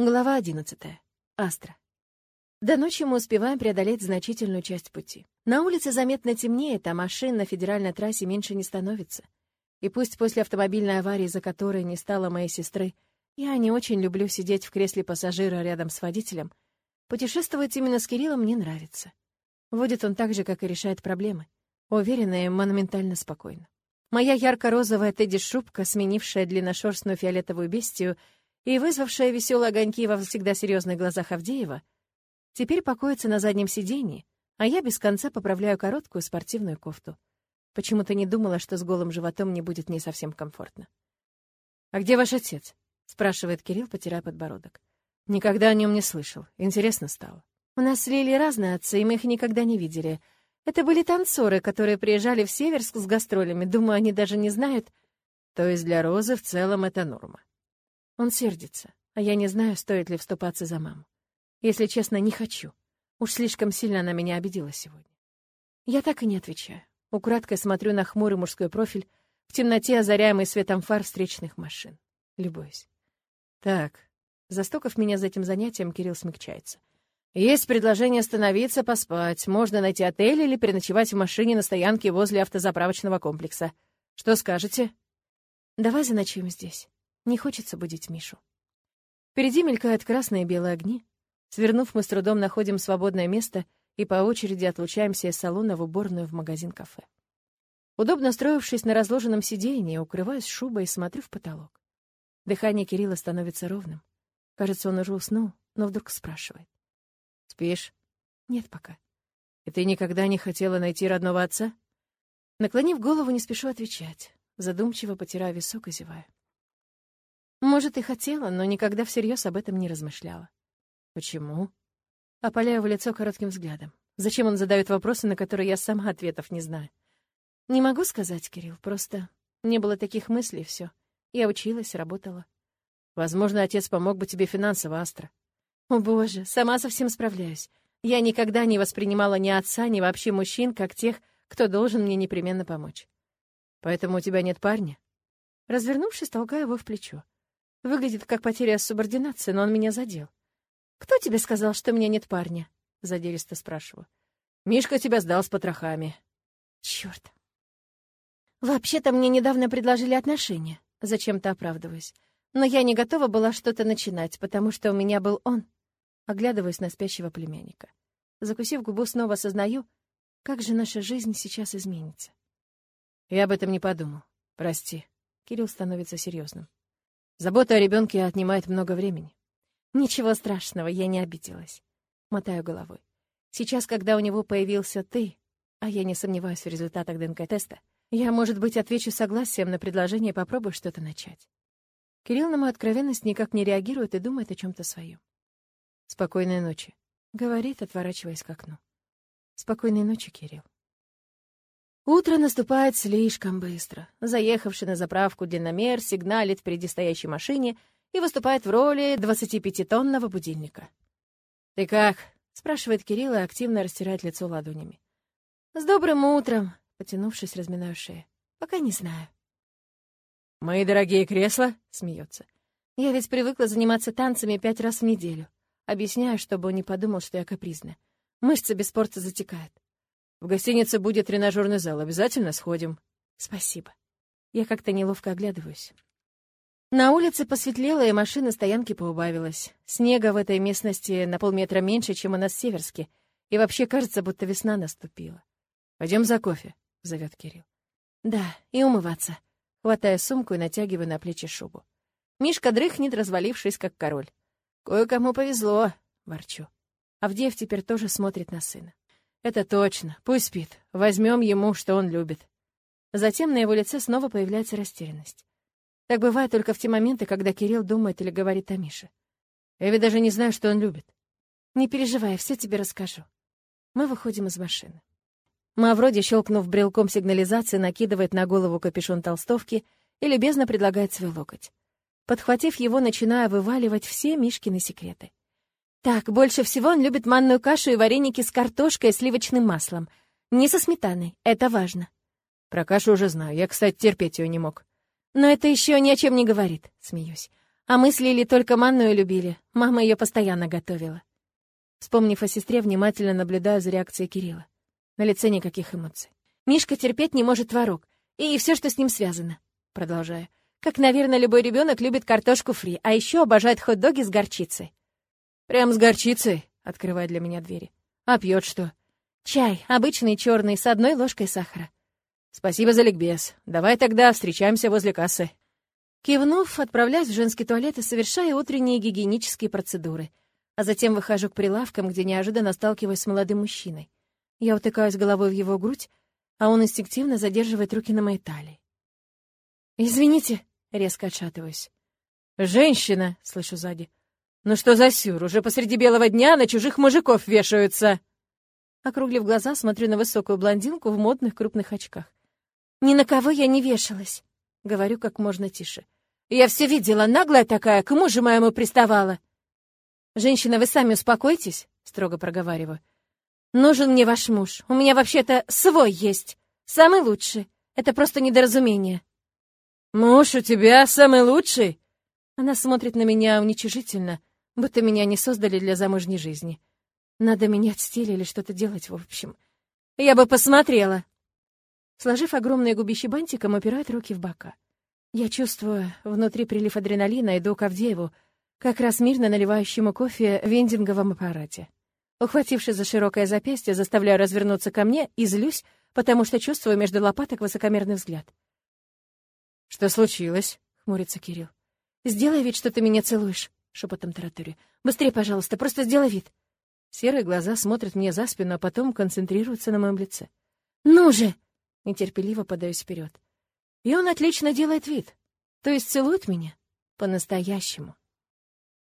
Глава 11. Астра. До ночи мы успеваем преодолеть значительную часть пути. На улице заметно темнеет, а машин на федеральной трассе меньше не становится. И пусть после автомобильной аварии, за которой не стало моей сестры, я не очень люблю сидеть в кресле пассажира рядом с водителем, путешествовать именно с Кириллом мне нравится. Водит он так же, как и решает проблемы. Уверенно и монументально спокойно. Моя ярко-розовая тедди-шубка, сменившая длинношерстную фиолетовую бестию — и вызвавшая веселые огоньки во всегда серьезных глазах Авдеева, теперь покоится на заднем сиденье, а я без конца поправляю короткую спортивную кофту. Почему-то не думала, что с голым животом мне будет не совсем комфортно. «А где ваш отец?» — спрашивает Кирилл, потирая подбородок. «Никогда о нем не слышал. Интересно стало». «У нас с разные отцы, и мы их никогда не видели. Это были танцоры, которые приезжали в Северск с гастролями. Думаю, они даже не знают...» «То есть для Розы в целом это норма?» Он сердится, а я не знаю, стоит ли вступаться за маму. Если честно, не хочу. Уж слишком сильно она меня обидела сегодня. Я так и не отвечаю. Украдкой смотрю на хмурый мужской профиль, в темноте озаряемый светом фар встречных машин. Любуюсь. Так, застокав меня за этим занятием, Кирилл смягчается. Есть предложение остановиться, поспать. Можно найти отель или переночевать в машине на стоянке возле автозаправочного комплекса. Что скажете? Давай заночуем здесь. Не хочется будить Мишу. Впереди мелькают красные и белые огни. Свернув, мы с трудом находим свободное место и по очереди отлучаемся из салона в уборную в магазин-кафе. Удобно строившись на разложенном сиденье, укрываюсь шубой и смотрю в потолок. Дыхание Кирилла становится ровным. Кажется, он уже уснул, но вдруг спрашивает. «Спишь?» «Нет пока». «И ты никогда не хотела найти родного отца?» Наклонив голову, не спешу отвечать. Задумчиво потирая висок и зевая. Может, и хотела, но никогда всерьез об этом не размышляла. Почему? Опаляю в лицо коротким взглядом. Зачем он задает вопросы, на которые я сама ответов не знаю? Не могу сказать, Кирилл, просто не было таких мыслей, все. Я училась, работала. Возможно, отец помог бы тебе финансово, Астра. О, боже, сама совсем справляюсь. Я никогда не воспринимала ни отца, ни вообще мужчин, как тех, кто должен мне непременно помочь. Поэтому у тебя нет парня? Развернувшись, толкаю его в плечо. Выглядит как потеря субординации, но он меня задел. «Кто тебе сказал, что у меня нет парня?» — задиристо спрашиваю. «Мишка тебя сдал с потрохами». «Чёрт!» «Вообще-то мне недавно предложили отношения», — зачем-то оправдываюсь. «Но я не готова была что-то начинать, потому что у меня был он». Оглядываюсь на спящего племянника. Закусив губу, снова осознаю, как же наша жизнь сейчас изменится. «Я об этом не подумал. Прости». Кирилл становится серьезным. Забота о ребенке отнимает много времени. Ничего страшного, я не обиделась. Мотаю головой. Сейчас, когда у него появился ты, а я не сомневаюсь в результатах ДНК-теста, я, может быть, отвечу согласием на предложение попробуй что-то начать. Кирилл на мою откровенность никак не реагирует и думает о чем то своем. «Спокойной ночи», — говорит, отворачиваясь к окну. «Спокойной ночи, Кирилл». Утро наступает слишком быстро. Заехавший на заправку длинномер сигналит впереди стоящей машине и выступает в роли 25-тонного будильника. «Ты как?» — спрашивает Кирилл и активно растирает лицо ладонями. «С добрым утром!» — потянувшись, разминаю шею. «Пока не знаю». «Мои дорогие кресла?» — смеется. «Я ведь привыкла заниматься танцами пять раз в неделю. Объясняю, чтобы он не подумал, что я капризна. Мышцы без спорта затекают. В гостинице будет тренажерный зал. Обязательно сходим. Спасибо. Я как-то неловко оглядываюсь. На улице посветлело, и машина стоянки поубавилась. Снега в этой местности на полметра меньше, чем у нас в Северске. И вообще кажется, будто весна наступила. Пойдем за кофе», — зовет Кирилл. «Да, и умываться». Хватаю сумку и натягиваю на плечи шубу. Мишка дрыхнет, развалившись, как король. «Кое-кому повезло», — ворчу. Авдеев теперь тоже смотрит на сына. Это точно. Пусть спит. Возьмем ему, что он любит. Затем на его лице снова появляется растерянность. Так бывает только в те моменты, когда Кирилл думает или говорит о Мише. Я ведь даже не знаю, что он любит. Не переживай, все тебе расскажу. Мы выходим из машины. Мавроди, щелкнув брелком сигнализации, накидывает на голову капюшон толстовки и любезно предлагает свой локоть. Подхватив его, начинаю вываливать все Мишкины секреты. Так, больше всего он любит манную кашу и вареники с картошкой и сливочным маслом. Не со сметаной, это важно. Про кашу уже знаю, я, кстати, терпеть ее не мог. Но это еще ни о чем не говорит, смеюсь. А мы с Лили только манную любили. Мама ее постоянно готовила. Вспомнив о сестре, внимательно наблюдаю за реакцией Кирилла. На лице никаких эмоций. Мишка терпеть не может творог. И все, что с ним связано. Продолжаю. Как, наверное, любой ребенок любит картошку фри, а еще обожает хот-доги с горчицей. Прям с горчицей, открывая для меня двери. А пьет что? Чай, обычный черный, с одной ложкой сахара. Спасибо за ликбез. Давай тогда встречаемся возле кассы. Кивнув, отправляюсь в женский туалет и совершаю утренние гигиенические процедуры, а затем выхожу к прилавкам, где неожиданно сталкиваюсь с молодым мужчиной. Я утыкаюсь головой в его грудь, а он инстинктивно задерживает руки на моей талии. «Извините», — резко отшатываюсь. «Женщина!» — слышу сзади. «Ну что за сюр? Уже посреди белого дня на чужих мужиков вешаются!» Округлив глаза, смотрю на высокую блондинку в модных крупных очках. «Ни на кого я не вешалась», — говорю как можно тише. «Я все видела, наглая такая, к мужу моему приставала». «Женщина, вы сами успокойтесь», — строго проговариваю. «Нужен мне ваш муж. У меня вообще-то свой есть. Самый лучший. Это просто недоразумение». «Муж у тебя самый лучший?» Она смотрит на меня уничижительно, будто меня не создали для замужней жизни. Надо менять стиль или что-то делать, в общем. Я бы посмотрела. Сложив огромные губищи бантиком, упирает руки в бока. Я чувствую внутри прилив адреналина, иду к Авдееву, как раз мирно наливающему кофе в вендинговом аппарате. Ухватившись за широкое запястье, заставляю развернуться ко мне и злюсь, потому что чувствую между лопаток высокомерный взгляд. «Что случилось?» — хмурится Кирилл. «Сделай вид, что ты меня целуешь», — шепотом тараторю. «Быстрее, пожалуйста, просто сделай вид». Серые глаза смотрят мне за спину, а потом концентрируются на моем лице. «Ну же!» — нетерпеливо подаюсь вперед. И он отлично делает вид. То есть целует меня по-настоящему.